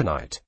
tonight.